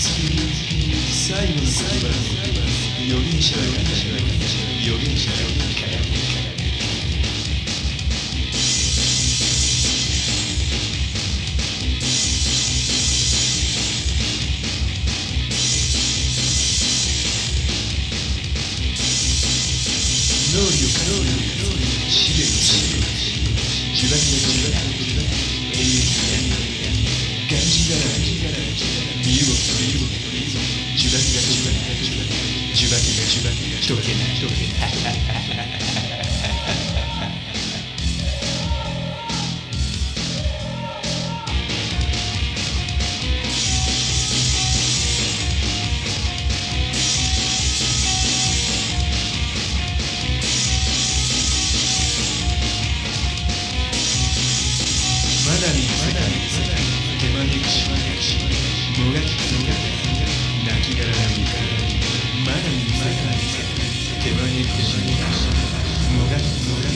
最後の言葉預言者は預言者は能力資源呪縛が呪縛永遠ががんじがら身動き身動き呪縛が呪縛呪縛が呪縛解けない解けないまだ見まだ見手招きしもがきもがき泣きがらみまだ見まだ見手招きし。もがきもがき